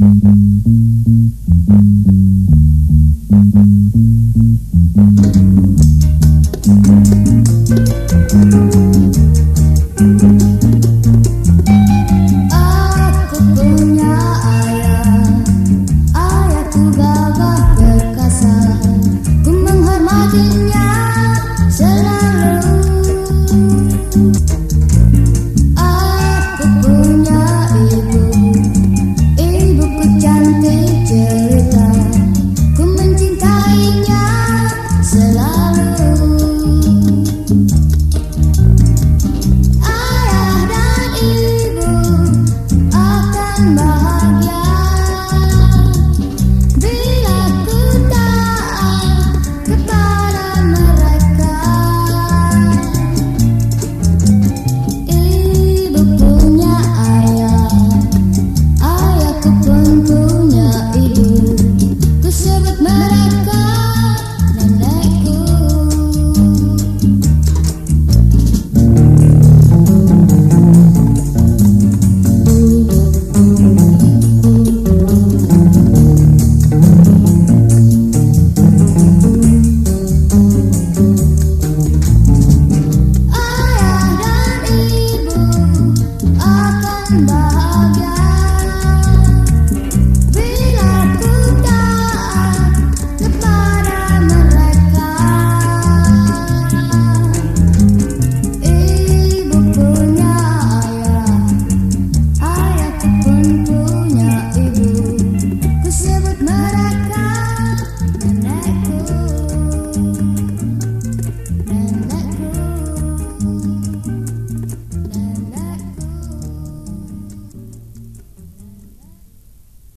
Aku punya ayah, ayahku babak kamu nyai